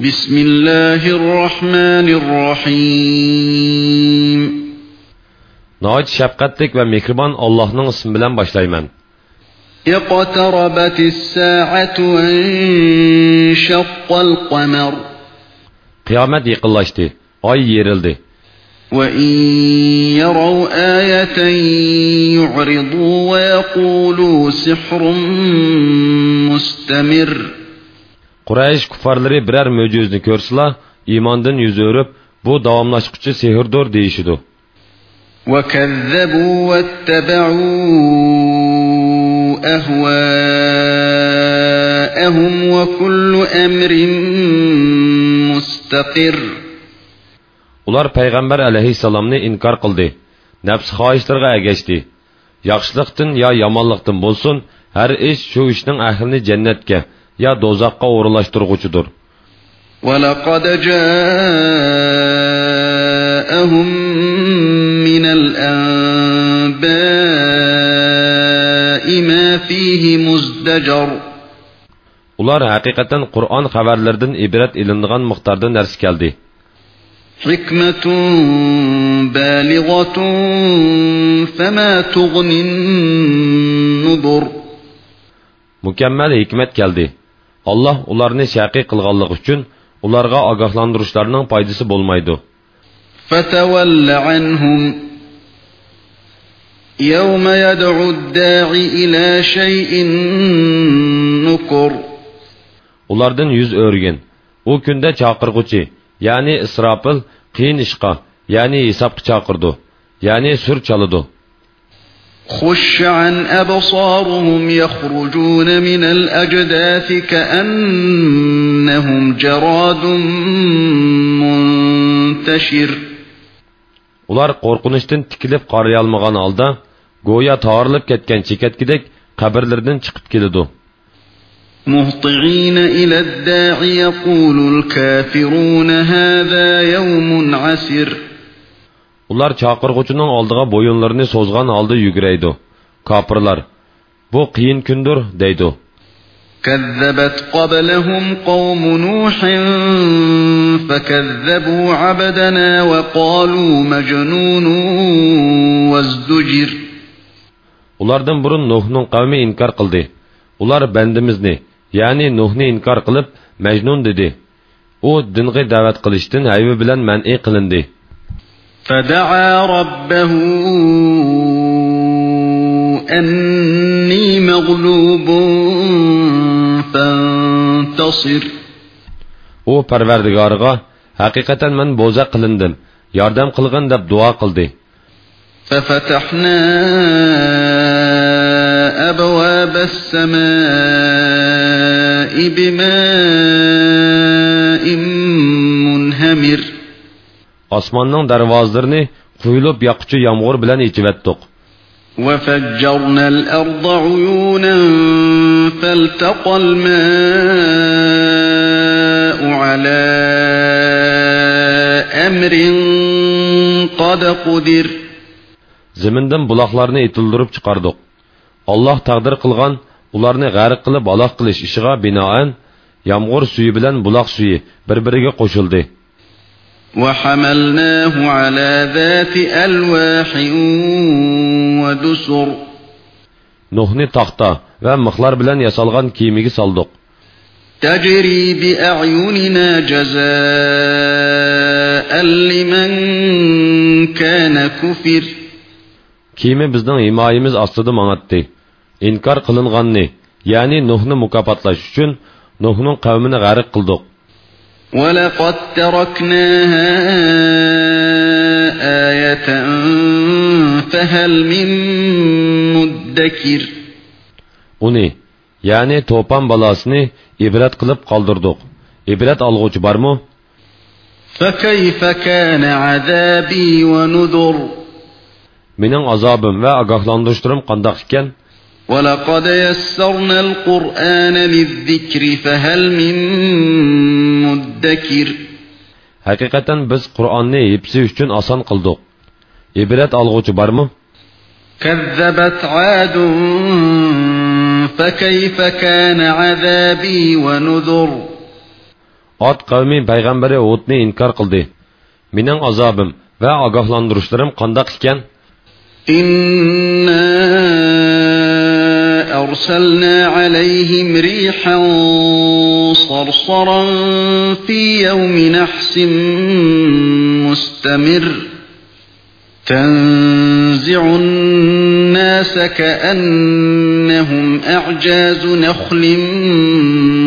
بسم الله الرحمن الرحيم. نهايت شفقتك ومكربان الله اسم بلن باشلايمن اقتربت الساعة وانشق القمر. قيامت يقلاشتي اي يرلدي وإن يروا آية يعرضوا ويقولوا سحر مستمر. Quraysh kuffarlari birər möcüzni görsələr, imandan yüz örüb, bu davamlaşqıcı sehirdir deyişidu. وكذبوا واتبعوا أهواءهم وكل أمر مستقر Ular payg'ambar alayhissalomni inkor qildi. Nafs xohishlarga ergashdi. Yaxshilikdan yo yomonlikdan bo'lsin, har ish shu ishning ahlini jannatga yo do'zaxga o'rinlashtirguchidir. ولقد جاءهم من الأنباء ما فيه مزدجر Ular haqiqatan Qur'on xabarlaridan ibrat ilinadigan miqdorda narsa keldi. حكمة بالغة فما تغني النذر Mukammal hikmat keldi. Alloh ularni shaqiy qilganligi uchun ularga ogohlantirishlarning foydasi bo'lmaydi. فتول عنهم يوم يدعو الداعي إلى شيء نكر Ulardan yuz o'rgin. U kunda chaqirg'uchi, ya'ni Isrofil qiyin ishqa, ya'ni hisobga chaqirdi, ya'ni sur chaladi. خش عن أبصارهم يخرجون من الأجداث كأنهم جراد منتشر Ular qo'rqinishdan tikilib qaraya olmagan holda, go'yo torilib ketgan chekatkidek qabrlardan chiqib keladi. مهطعين إلى الداع يقول الكافرون هذا يوم عسر Ular chaqirg'uchining oldiga bo'yinlarini so'zgan holda yuguraydi. Kofirlar: "Bu qiyin kundir" deydi. كذبت قبلهم قوم نوح فكذبوا عبدنا وقالوا مجنون وازدجر Ulardan burun Nuhning qavmi inkor qildi. Ular bandimizni, ya'ni Nuhni inkor qilib Majnun dedi. U dinga da'vat qilishdan hayvi bilan man'i qilindi. فدعا ربه أني مغلوب فانتصر. أو پروردگارغا حقیقتا من بوزا قلندم. یاردم قلغن دب دعا قلدی ففتحنا أبواب السماء بمن Osmonning darvozalarini quyilib yoquvchi yomg'ir bilan ichivatdiq. وفجرنا الأرض عيونا فالتقى الماء على أمر قد قدر Zimindan buloqlarni etildirib chiqardik. Alloh taqdir qilgan ularni g'arq qilib aloq qilish ishiga binoan yomg'ir suvi bilan buloq suvi bir-biriga qo'shildi. وحملناه على ذات ألواح ودسر. نهني تخطى ومخلار بلن يسالغان كيمي سالدق. تجري بأعيننا جزاء لمن كان كفر. كيمي بزدن إمايمز أصدد مانتدي إنكار قلنغاني يعني نهني مكافاتلاش شون نهني قومنا غارق قلدق. ولقد تركناها آية فهل من مدكر Uni, ya'ni to'pon balosini ibrat qilib qoldirdik. Ibrat olg'uvchi bormi? فكيف كان عذابي ونذر Mening azobim va ogohlantirishim qandoq ekan? ولقد يسرنا القرآن للذكر فهل من مدكر Haqiqatan biz Qur'onni hepsi uchun oson qildik. Ibrat olg'uvchi bormi? كذبت عاد فكيف كان عذابي ونذر ot qavmi payg'ambari o'tni inkor qildi mening azobim va ogohlantirishlarim qandoq ekan إنا أرسلنا عليهم ريحا صرصرا في يوم نحس مستمر تنزع الناس كأنهم أعجاز نخل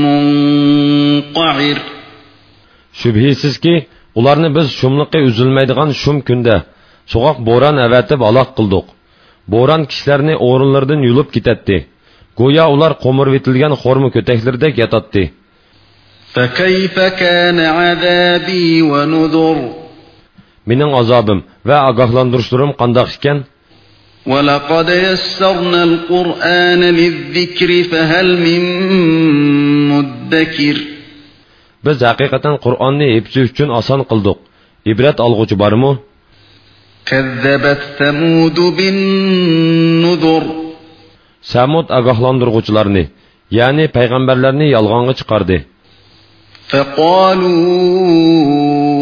منقعر shubhisizki ularni biz shumliqi uzilmaydigan shum kunda so'g'oq bo'ron avatib aloq qildik bo'ron kishilarni o'rinlaridan yulib ketadi گویا اولار قمر ویتلگان خورم کتکلردک یتاتتی فکیف کان عذابی و نذر منن عذابم و اگاهلاندرشترم قنداخشکن ولقد يسرنا القرآن للذكر فهل من مدکر بز حقیقتن قرآن نی ایبسی آسان قلدوق ایبرت آلغوچ بارمو كذبت ثمود بالنذر samud ogohlantirg'uchilarni ya'ni payg'ambarlarni yolg'onga chiqardi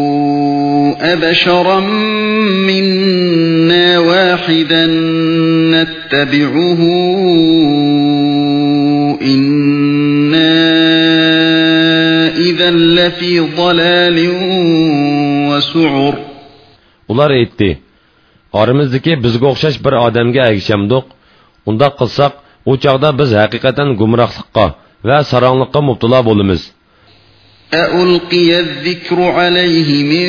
فقالوا أبشرا منا واحدا نتبعه إنا إذا لفي ضلال وسعر ular aytdi oramizdagi bizga o'xshash bir odamga agishamdiq undoq qilsak u chog'da biz haqiqatan gumrohlikqa va saronliqqa mubtalo bo'lamiz أألقي الذكر عليه من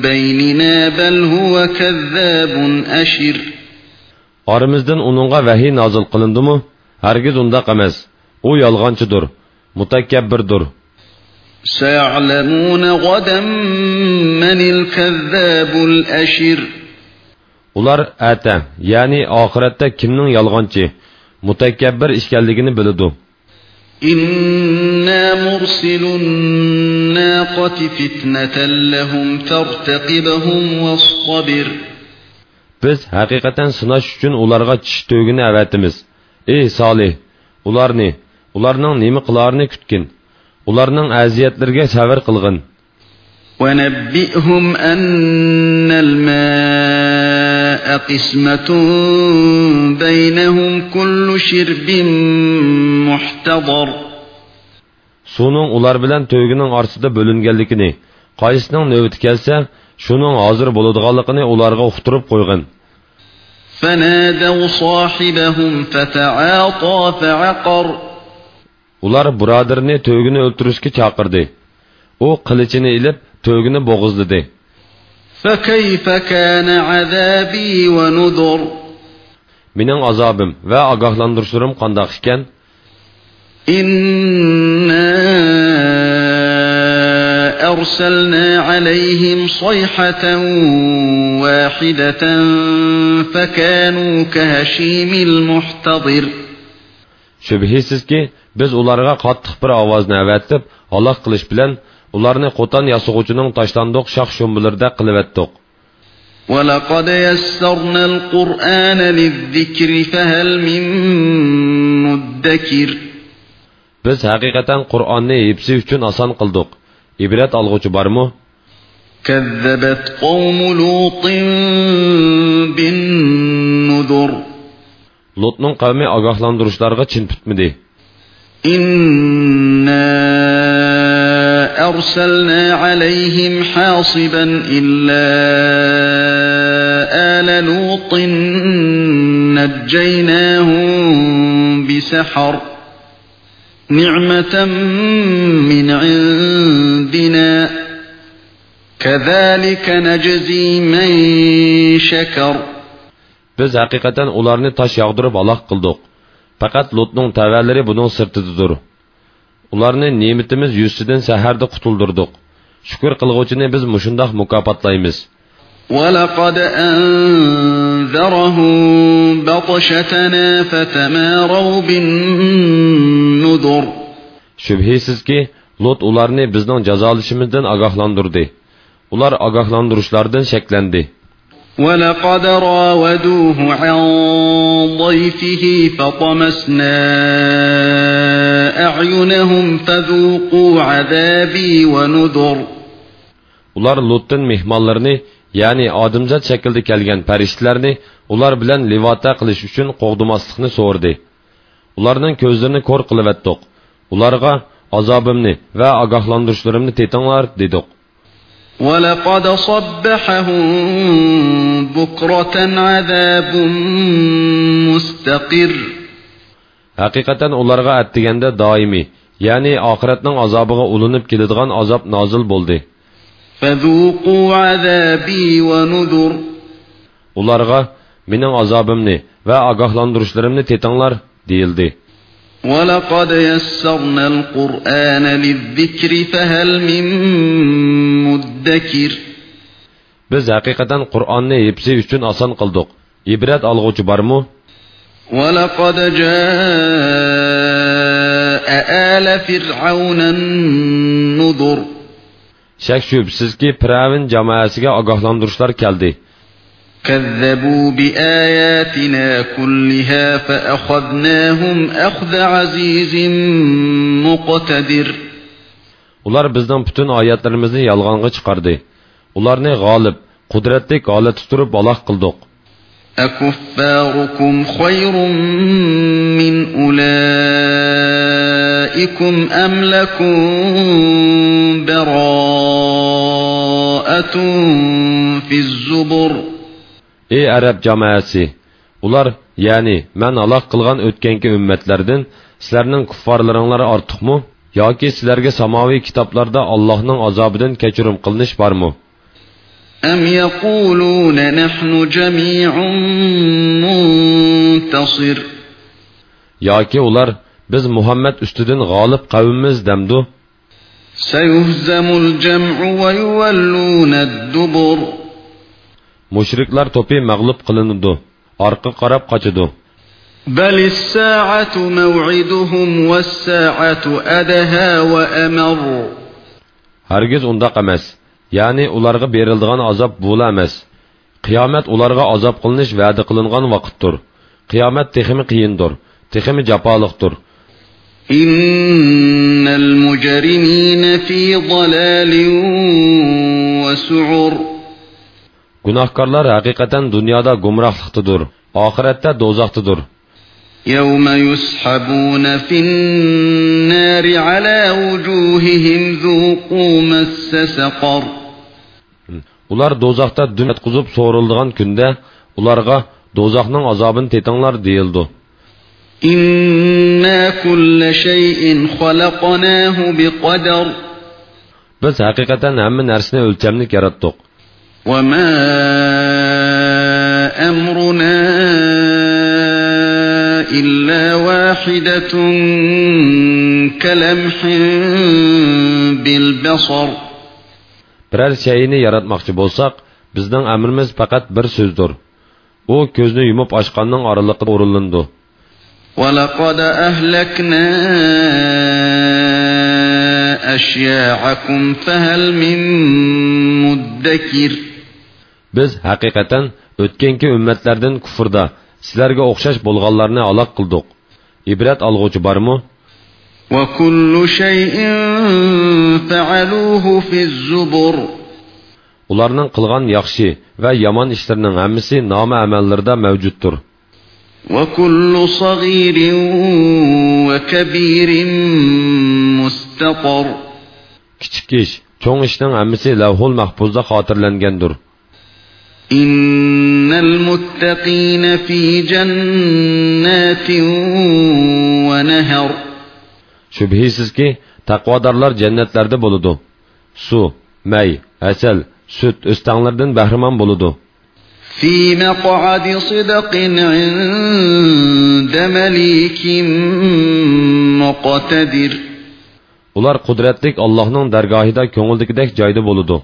بيننا بل هو كذاب أشر oramizdan uningga vahiy nozil qilindimi hargiz undoq emas u yolg'onchidir mutakabbirdir سيعلمون غدا من الكذاب الأشر ular ata ya'ni oxiratda kimning yolg'onchi mutakabbir ekanligini biladi إنا مرسل الناقة فتنة لهم فارتقبهم واصطبر biz haqiqatan sinash uchun ularga tish to'gini avatimiz ey solih ularni ularning nima qilarini kutgin ularning aziyatlariga sabr qilg'in ونبئهم أن الماء قسمة بينهم كل شرب محتضر suvning ular bilan to'gining orasida bo'linganligini qaysining navbati kelsa shuning hozir bo'ladiganligini ularga uqtirib qo'yg'in فنادوا صاحبهم فتعاطى فعقر ular birodarini to'gini o'ltirishga chaqirdi u qilichini ilib to'gini bo'g'izladi فكيف كان عذابي ونذر mening azobim va ogohlantirishlarim qandoq ekan إنا أرسلنا عليهم صيحة واحدة فكانوا كهشيم المحتضر shubhisizki biz ularga qattiq bir ovozni avatib halok qilish bilan ularni qo'ton yasug'uchining tashlandiq shox shumbilarida qilivetdiq ولقد يسرنا القرآن للذكر فهل من مدكر biz haqiqatan qur'onni hepsi uchun oson qildik ibrat olg'uchi bormi كذبت قوم لوط بالنذر lutning qavmi ogohlantirishlarga chin tutmidi إنا أرسلنا عليهم حاصبا إلا آل لوط نجيناهم بسحر نعمة من عندنا كذلك نجزي من شكر biz haqiqatan ularni tosh yog'dirib aloq qildik faqat lutning tavallari buning sirtididir ularni ne'matimiz yuzidan saharda qutuldirdik shukur qilg'uvchini biz mushundoq mukofotlaymiz ولقد أنذرهم بطشتنا فتماروا بالنذر shubhisizki lut ularni bizning jazolashimizdan ogohlantirdi ular ogohlantirishlardan shaklandi ولقد راودوه عن ضيفه فطمسنا أعينهم فذوقوا عذابي ونذر ular luttin mehmonlarini ya'ni odamzod shaklda kelgan farishtalarni ular bilan livota qilish uchun qo'g'dimaslikni so'rdi ularning ko'zlarini ko'r qilivetdiq ularga azobimni va ogohlantirishlarimni tetinglar dedik ولقد صبحهم بكرة عذاب مستقر haqiqatan ularga attiganda doimiy ya'ni oxiratning azobiga ulinib keladigan azob nozil bo'ldi فذوقوا عذابي ونذر ularga mening azobimni va ogohlantirishlarimni tetinglar deyildi ولقد يسرنا القرآن للذكر فهل من مدكر biz haqiqatan qur'onni hepsi uchun oson qildik ibrat olg'uvchi bormi ولقد جاء آل فرعون النذر shak shubsizki piravin jamoasiga ogohlantirishlar keldi كذبوا بآياتنا كلها فأخذناهم أخذ عزيز مقتدر ular bizning butun oyatlarimizni yolg'onga chiqardi ularni g'olib qudratlik holatda turib aloq qildik أكفاركم خير من أولئكم أم لكم براءة في الزبر ey arab jamoasi ular ya'ni man aloq qilgan o'tgangi ummatlardan sizlarning kuffarlaringlar ortiqmi yoki sizlarga samoviy kitoblarda allohning azobidan kechirim qilinish bormi أم يقولون نحن جميع منتصر yoki ular biz muhammad ustidan g'olib qavmimiz damdu سيهزم الجمع ويولون الدبر مشرکلر توپی مغلوب قلنودو آرقا قراب قچدو بل الساعة موعدهم والساعة أدها وأمر. هرگز اندق مس، یعنی اولارغا بیرلدغان عذاب بولا مس. قیامت اولارغا عذاب قلنش وعد قلنغان وقت دور قیامت تخمی قیین دور تخمی جپالق دور إِنَّ الْمُجَرِمِينَ فِي ضَلَالٍ وَسُعُرٍ. Gunohkorlar haqiqatan dunyoda gumrohliqdadir oxiratda do'zaxdadir يوم يسحبون في النار على وجوههم ذوقوا مس سقر ular do'zaxda dum yotqizib so'rildigan kunda ularga do'zaxning azobini tetinglar deyildi إنا كل شيء خلقناه بقدر biz haqiqatan hamma narsani o'lchamlik yaratdik وما أمرنا إلا واحدة كلمح بالبصر biror shayni yaratmoqchi bo'lsak bizning amrimiz faqat bir so'zdir u ko'zni yumib ochqanning oraliqida o'rinlandi ولقد أهلكنا أشياعكم فهل من مدكر biz haqiqatan o'tganki ummatlardan kufrda sizlarga o'xshash bo'lganlarni aloq qildik ibrat olg'uvchi bormi ularning qilgan yaxshi va yomon ishlarining hammasi nomi amallarida mavjuddir وكل صغير وكبير مستطر kichik ish cho'ng ishning hammasi lavhul mahfuzda xotirlangandir İnnel muttakine fi cennetin ve neher. Şübhisiz ki takvadarlar cennetlerde buludu. Su, mey, əsəl, süt üstənlərdən bəhriman buludu. Fi məqadi sidqin ində məlikin müqtədir. Ular qudretlik Allah'ın dərgahıda köngüldükidək cayda buludu.